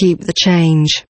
keep the change.